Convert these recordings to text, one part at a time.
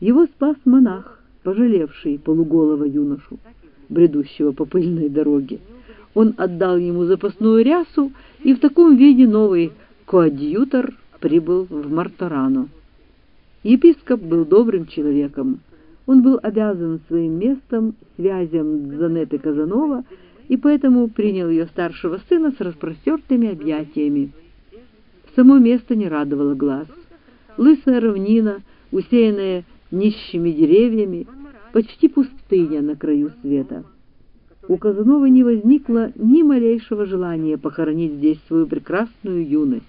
Его спас монах, пожалевший полуголого юношу, бредущего по пыльной дороге. Он отдал ему запасную рясу, и в таком виде новый коадьютор прибыл в Мартарано. Епископ был добрым человеком. Он был обязан своим местом связям Дзанеты Казанова и поэтому принял ее старшего сына с распростертыми объятиями. Само место не радовало глаз. Лысая равнина, усеянная нищими деревьями, почти пустыня на краю света. У Казанова не возникло ни малейшего желания похоронить здесь свою прекрасную юность.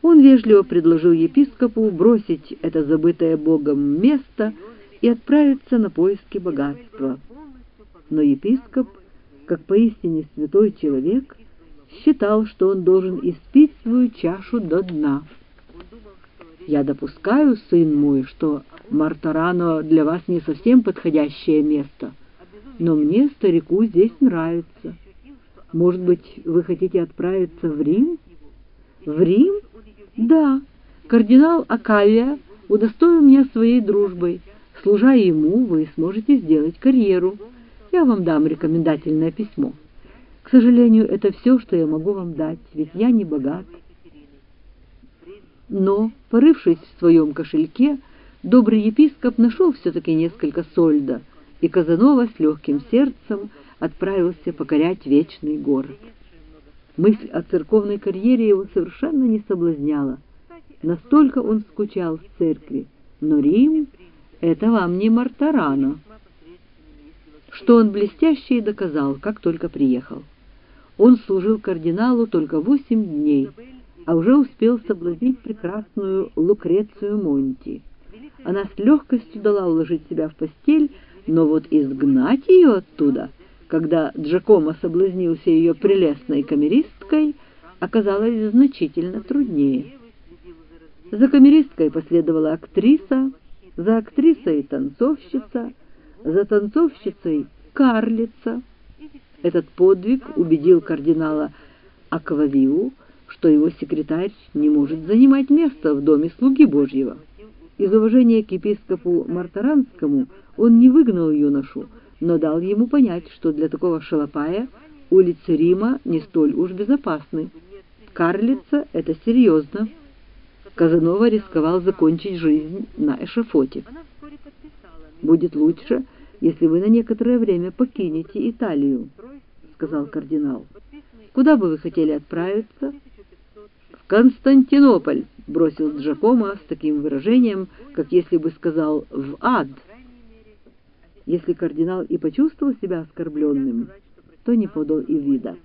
Он вежливо предложил епископу бросить это забытое Богом место и отправиться на поиски богатства. Но епископ, как поистине святой человек, считал, что он должен испить свою чашу до дна. «Я допускаю, сын мой, что Мартарано для вас не совсем подходящее место, но мне, старику, здесь нравится. Может быть, вы хотите отправиться в Рим?» «В Рим?» «Да, кардинал Акавия удостоил меня своей дружбой. Служа ему, вы сможете сделать карьеру. Я вам дам рекомендательное письмо. К сожалению, это все, что я могу вам дать, ведь я не богат». Но, порывшись в своем кошельке, добрый епископ нашел все-таки несколько сольда, и Казанова с легким сердцем отправился покорять вечный город. Мысль о церковной карьере его совершенно не соблазняла. Настолько он скучал в церкви. Но Рим — это вам не Мартарано. Что он блестяще и доказал, как только приехал. Он служил кардиналу только восемь дней, а уже успел соблазнить прекрасную Лукрецию Монти. Она с легкостью дала уложить себя в постель, но вот изгнать ее оттуда — когда Джакомо соблазнился ее прелестной камеристкой, оказалось значительно труднее. За камеристкой последовала актриса, за актрисой танцовщица, за танцовщицей карлица. Этот подвиг убедил кардинала Аквавиу, что его секретарь не может занимать место в доме слуги Божьего. Из уважения к епископу Мартаранскому он не выгнал юношу, но дал ему понять, что для такого шалопая улицы Рима не столь уж безопасны. Карлица — это серьезно. Казанова рисковал закончить жизнь на эшафоте. «Будет лучше, если вы на некоторое время покинете Италию», — сказал кардинал. «Куда бы вы хотели отправиться?» «В Константинополь», — бросил Джакомо с таким выражением, как если бы сказал «в ад». Если кардинал и почувствовал себя оскорбленным, то не подал и вида.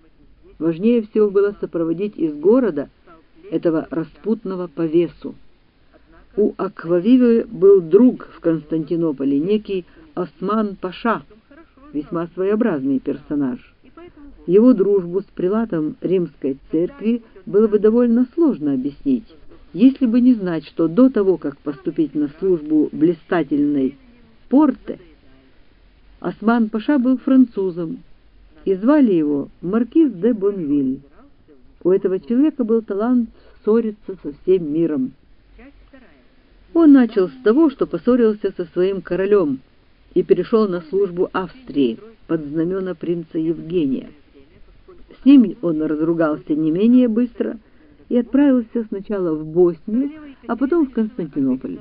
Важнее всего было сопроводить из города этого распутного повесу. У Аквавивы был друг в Константинополе, некий Осман Паша, весьма своеобразный персонаж. Его дружбу с прилатом римской церкви было бы довольно сложно объяснить, если бы не знать, что до того, как поступить на службу блистательной Порте, Осман Паша был французом, и звали его Маркиз де Бонвиль. У этого человека был талант ссориться со всем миром. Он начал с того, что поссорился со своим королем и перешел на службу Австрии под знамена принца Евгения. С ним он разругался не менее быстро и отправился сначала в Боснию, а потом в Константинополь.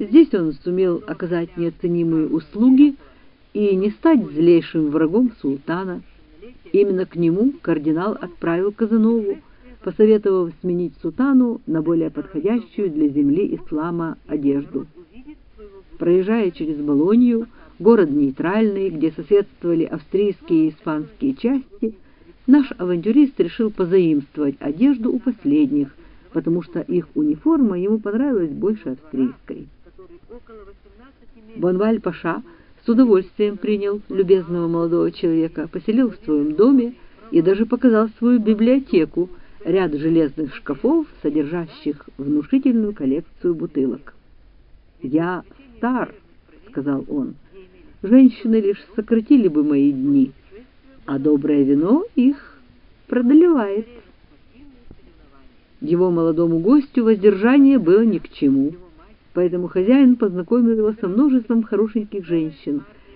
Здесь он сумел оказать неоценимые услуги и не стать злейшим врагом султана. Именно к нему кардинал отправил Казанову, посоветовав сменить султану на более подходящую для земли ислама одежду. Проезжая через Болонью, город нейтральный, где соседствовали австрийские и испанские части, наш авантюрист решил позаимствовать одежду у последних, потому что их униформа ему понравилась больше австрийской. Бонваль-паша с удовольствием принял любезного молодого человека, поселил в своем доме и даже показал свою библиотеку, ряд железных шкафов, содержащих внушительную коллекцию бутылок. «Я стар», — сказал он, — «женщины лишь сократили бы мои дни, а доброе вино их продлевает». Его молодому гостю воздержание было ни к чему — поэтому хозяин познакомил его со множеством хорошеньких женщин,